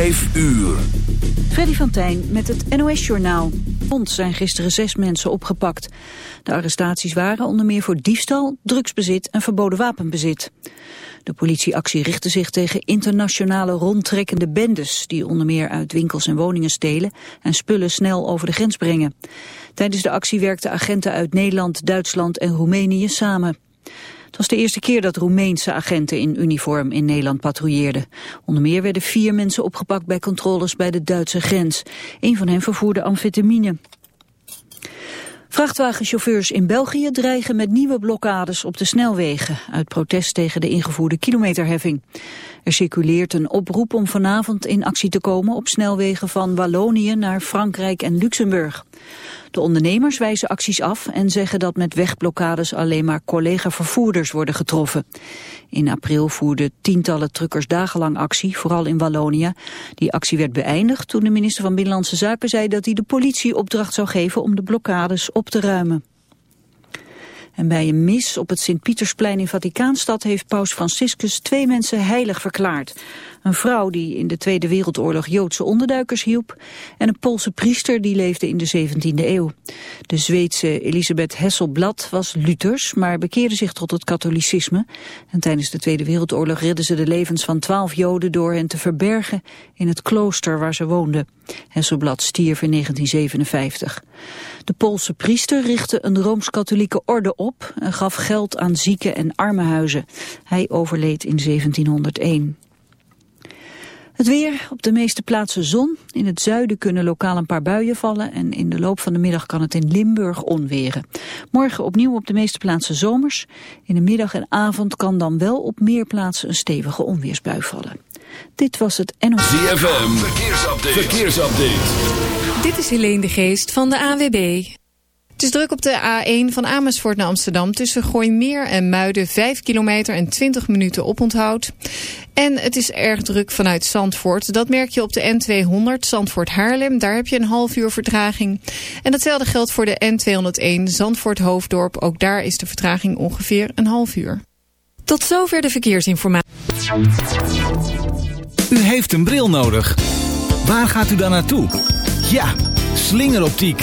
Vijf uur. Freddy van Tijn met het NOS-journaal. Vond zijn gisteren zes mensen opgepakt. De arrestaties waren onder meer voor diefstal, drugsbezit en verboden wapenbezit. De politieactie richtte zich tegen internationale rondtrekkende bendes... die onder meer uit winkels en woningen stelen en spullen snel over de grens brengen. Tijdens de actie werkten agenten uit Nederland, Duitsland en Roemenië samen. Het was de eerste keer dat Roemeense agenten in uniform in Nederland patrouilleerden. Onder meer werden vier mensen opgepakt bij controles bij de Duitse grens. Een van hen vervoerde amfetamine. Vrachtwagenchauffeurs in België dreigen met nieuwe blokkades op de snelwegen... uit protest tegen de ingevoerde kilometerheffing. Er circuleert een oproep om vanavond in actie te komen... op snelwegen van Wallonië naar Frankrijk en Luxemburg. De ondernemers wijzen acties af en zeggen dat met wegblokkades alleen maar collega-vervoerders worden getroffen. In april voerden tientallen truckers dagenlang actie, vooral in Wallonië. Die actie werd beëindigd toen de minister van Binnenlandse Zaken zei dat hij de politie opdracht zou geven om de blokkades op te ruimen. En bij een mis op het Sint-Pietersplein in Vaticaanstad heeft paus Franciscus twee mensen heilig verklaard. Een vrouw die in de Tweede Wereldoorlog Joodse onderduikers hielp en een Poolse priester die leefde in de 17e eeuw. De Zweedse Elisabeth Hesselblad was Luthers, maar bekeerde zich tot het katholicisme. En tijdens de Tweede Wereldoorlog redden ze de levens van twaalf Joden door hen te verbergen in het klooster waar ze woonden. Hesselblad stierf in 1957. De Poolse priester richtte een Rooms-Katholieke orde op en gaf geld aan zieken en armenhuizen. Hij overleed in 1701. Het weer, op de meeste plaatsen zon. In het zuiden kunnen lokaal een paar buien vallen en in de loop van de middag kan het in Limburg onweren. Morgen opnieuw op de meeste plaatsen zomers. In de middag en avond kan dan wel op meer plaatsen een stevige onweersbui vallen. Dit was het NOS. ZFM, verkeersupdate. verkeersupdate. Dit is Helene de Geest van de AWB. Het is druk op de A1 van Amersfoort naar Amsterdam... tussen Gooimeer en Muiden 5 kilometer en 20 minuten oponthoud. En het is erg druk vanuit Zandvoort. Dat merk je op de N200 Zandvoort-Haarlem. Daar heb je een half uur vertraging. En datzelfde geldt voor de N201 Zandvoort-Hoofddorp. Ook daar is de vertraging ongeveer een half uur. Tot zover de verkeersinformatie. U heeft een bril nodig. Waar gaat u dan naartoe? Ja, slingeroptiek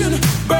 But.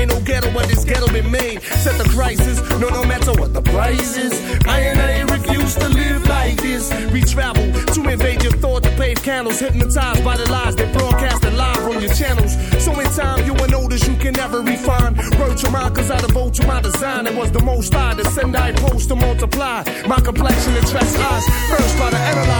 ain't no ghetto, but this ghetto been made. Set the crisis, no, no matter what the price is. I and I refuse to live like this. We travel to invade your thoughts, to pave candles, hypnotized by the lies they broadcast live on your channels. So in time, you will notice you can never refine. Wrote your mind, cause I devote to my design. It was the most I to send, I post to multiply. My complexion attracts eyes, first by the analyze.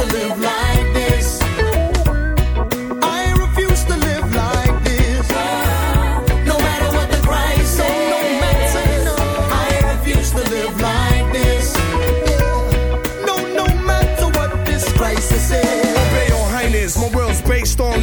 To live like this.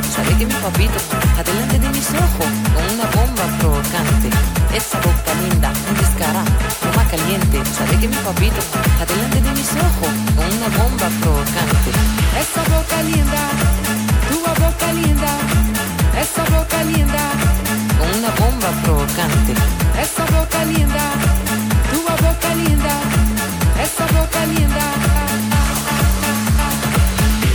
Sabe que mi papito, adelante de mis ojos, con una bomba provocante. Esa boca linda, un descarado, toma caliente. Sabe que mi papito, adelante de mis ojos, con una bomba provocante. Essa boca linda, tua boca linda, essa boca linda, Con una bomba provocante. essa boca linda, tua boca linda, essa boca linda.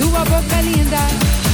Tua boca linda.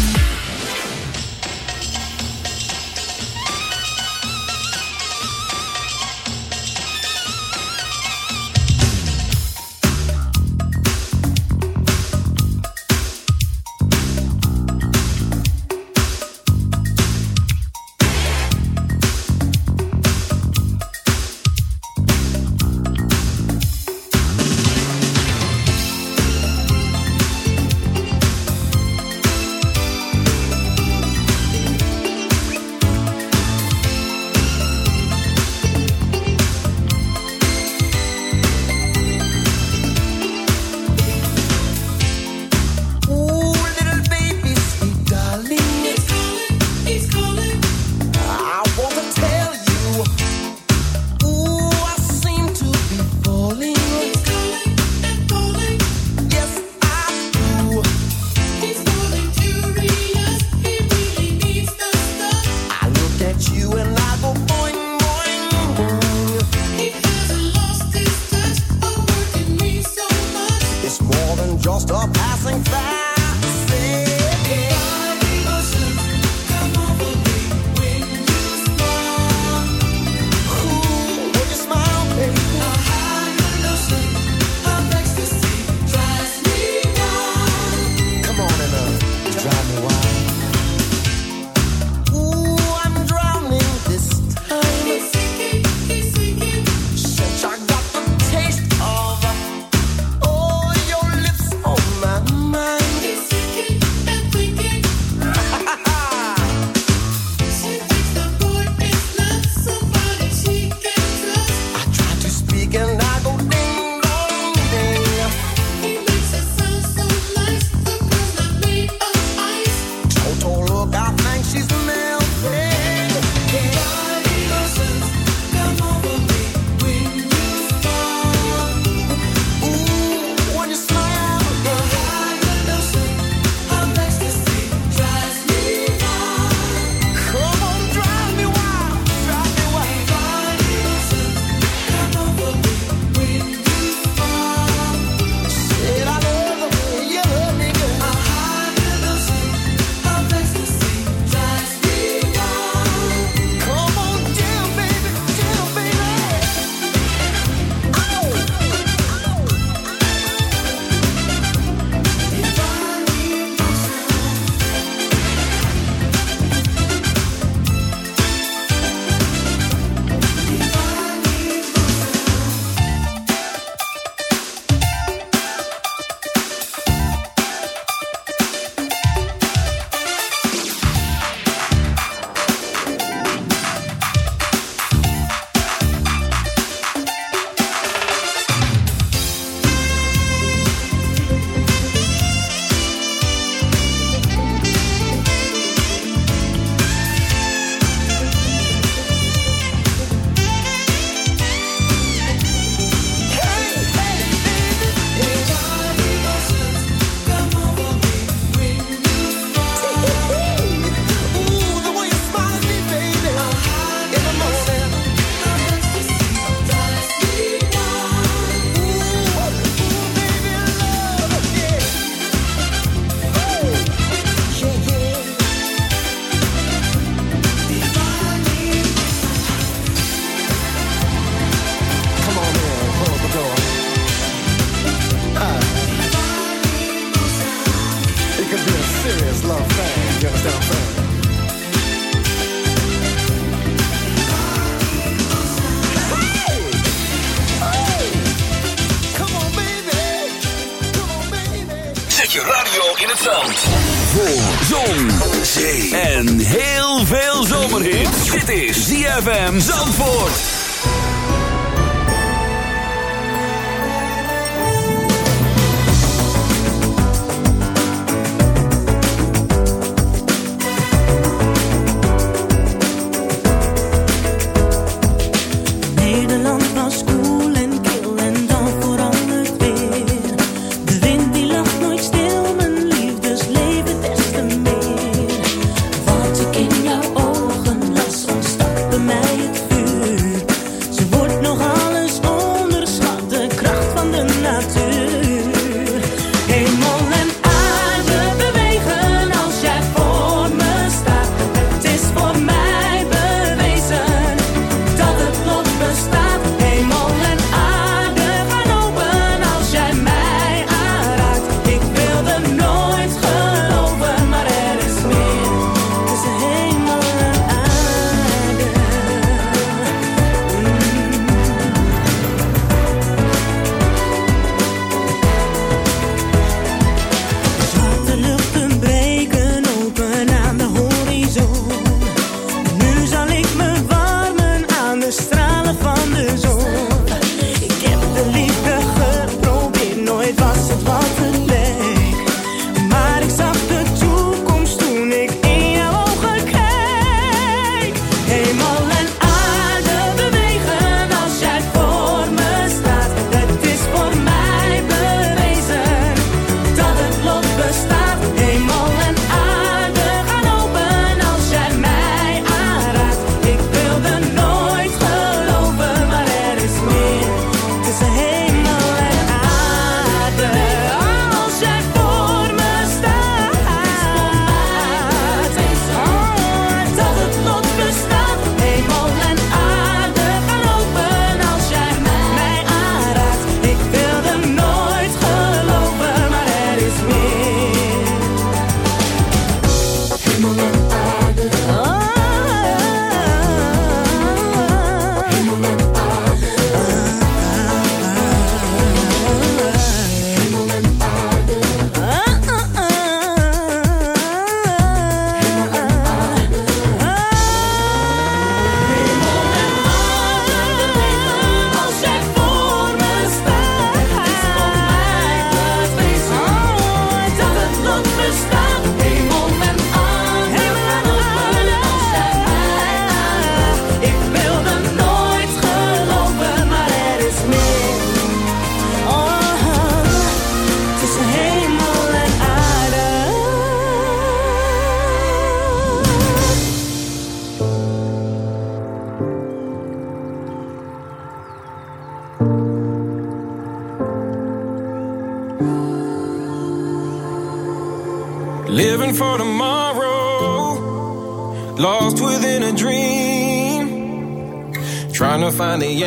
is ZFM Zandvoort.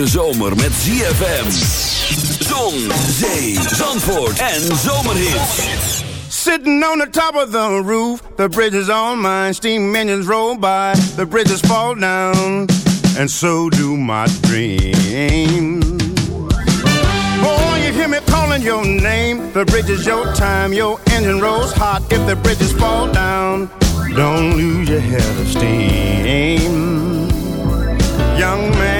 hete zomer met ZFM. Zon, zee, zandvoort en zomerhits. Sitting on the top of the roof, the bridge is on mine. Steam engines roll by, the bridges fall down. And so do my dreams. Boy, you hear me calling your name. The bridge is your time, your engine rolls hot. If the bridges fall down, don't lose your head of steam young man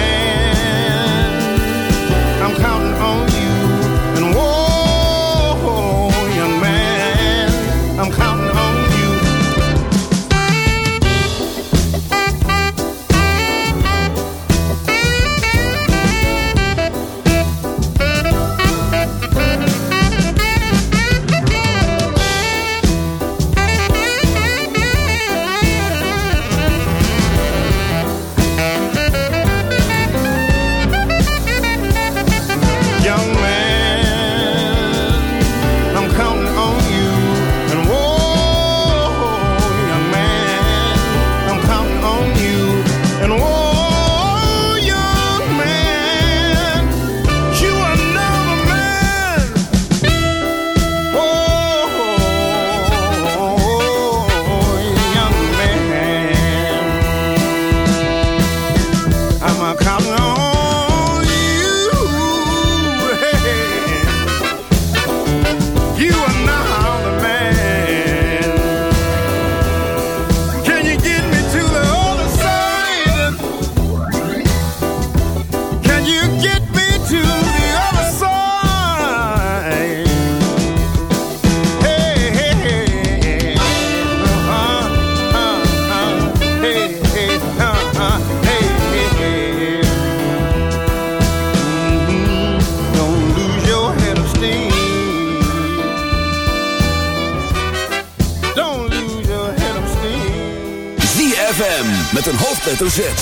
hoofdletter Z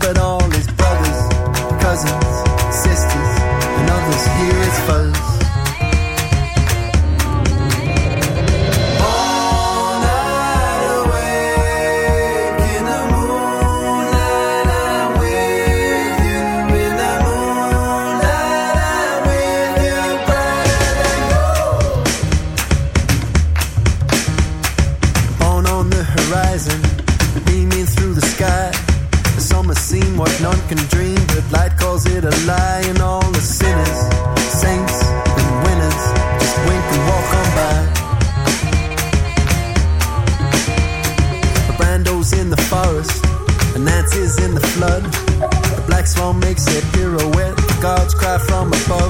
but all his brothers, cousins, sisters, and others here is fuzz. cry from a above.